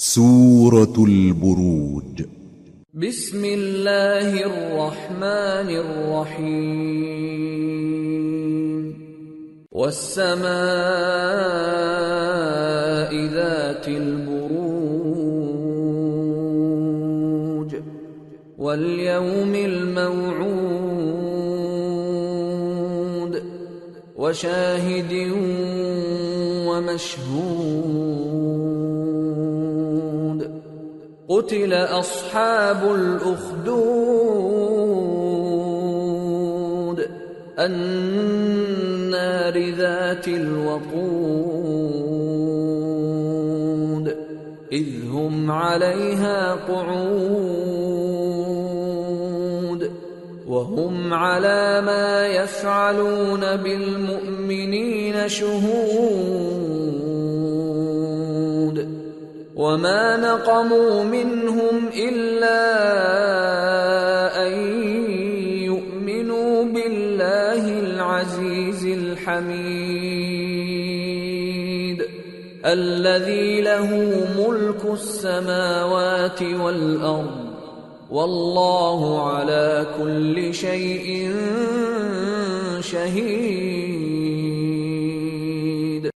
سورة البروج. بسم الله الرحمن الرحيم. والسماء ذات البروج. واليوم الموعود. وشاهد ومشهود. قتل أصحاب الأخدود. النار ذات الوقود. إذ هم عليها قعود. وهم على ما يفعلون بالمؤمنين شهود. وما نقموا منهم إلا أن يؤمنوا بالله العزيز الحميد الذي له ملك السماوات والأرض والله على كل شيء شهيد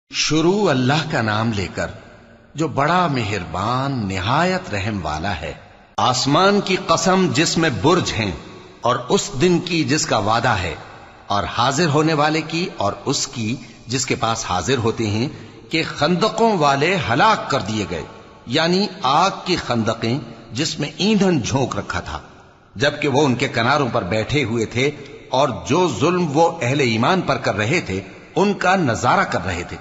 شروع اللہ کا نام لے کر جو بڑا مہربان، نہایت رحم والا ہے۔ آسمان کی قسم جس میں برج ہیں اور اس دن کی جس کا وعدہ ہے، اور حاضر ہونے والے کی اور اس کی جس کے پاس حاضر ہوتے ہیں، کہ خندقوں والے ہلاک کر دیے گئے۔ یعنی آگ کی خندقیں جس میں ایندھن جھونک رکھا تھا۔ جبکہ وہ ان کے کناروں پر بیٹھے ہوئے تھے، اور جو ظلم وہ اہل ایمان پر کر رہے تھے، ان کا نظارہ کر رہے تھے۔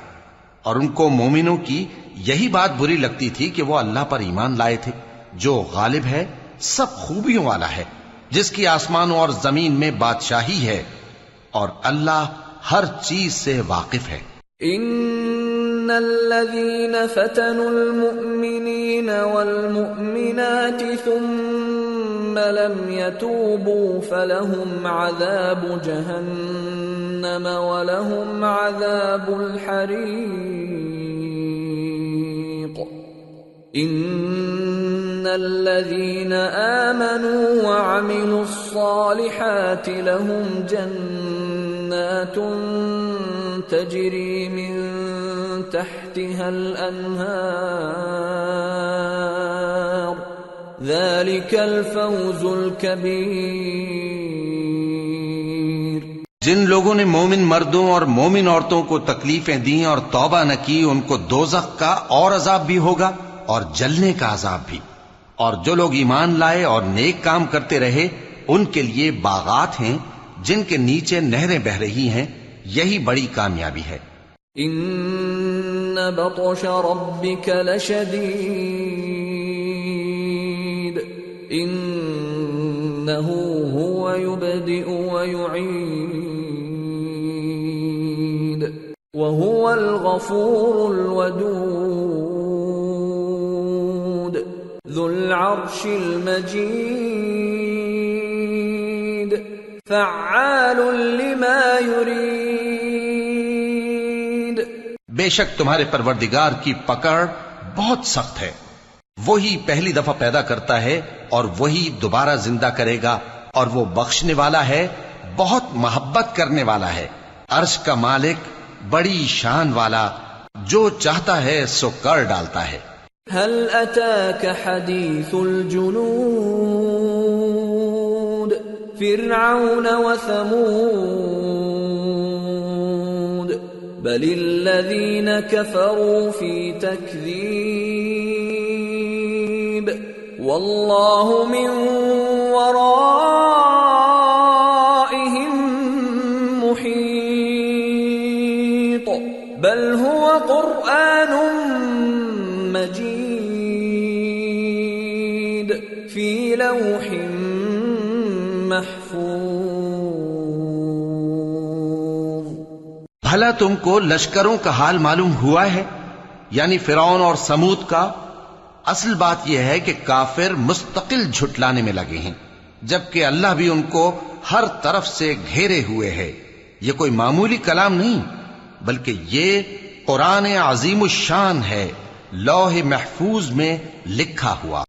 اور ان کو مومنوں کی یہی بات بری لگتی تھی کہ وہ اللہ پر ایمان لائے تھے۔ جو غالب ہے، سب خوبیوں والا ہے۔ جس کی آسمانوں اور زمین میں بادشاہی ہے۔ اور اللہ ہر چیز سے واقف ہے۔ ان الذين فتنوا المؤمنين والمؤمنات ثم لم يتوبوا فلهم عذاب جهنم ولهم عذاب الحريق۔ ان الذين امنوا وعملوا الصالحات لهم جنات تجري من تحتها الانهار ذلك الفوز الكبير جن لوگوں نے مومن مردوں اور مومن عورتوں کو تکلیفیں دیں اور توبہ نہ کی، ان کو دوزخ کا اور عذاب بھی ہوگا۔ اور جلنے کا عذاب بھی۔ اور جو لوگ ایمان لائے اور نیک کام کرتے رہے، ان کے لیے باغات ہیں، جن کے نیچے نہریں بہ رہی ہیں، یہی بڑی کامیابی ہے۔ ان بطش ربك لشديد انه هو يبدئ ويعيد وهو الغفور الودود۔ العرش المجيد، فعال لما يريد. بے شک تمہارے پروردگار کی پکڑ بہت سخت ہے۔ وہی پہلی دفعہ پیدا کرتا ہے اور وہی دوبارہ زندہ کرے گا اور وہ بخشنے والا ہے، بہت محبت کرنے والا ہے۔ عرش کا مالک، بڑی شان والا، جو چاہتا ہے سو کر ڈالتا ہے۔ هل أتاك حديث الجنود؟ فرعون وثمود. بل الذين كفروا في تكذيب. والله من ورائهم محيط. بل هو قرآن مجيد في لوح محفوظ. بھلا تم کو لشکروں کا حال معلوم ہوا ہے؟ یعنی فرعون اور سمود کا؟ اصل بات یہ ہے کہ کافر مستقل جھٹلانے میں لگے ہیں، جبکہ اللہ بھی ان کو ہر طرف سے گھیرے ہوئے ہے۔ یہ کوئی معمولی کلام نہیں، بلکہ یہ قرآن عظیم الشان ہے۔ لوح محفوظ میں لکھا ہوا۔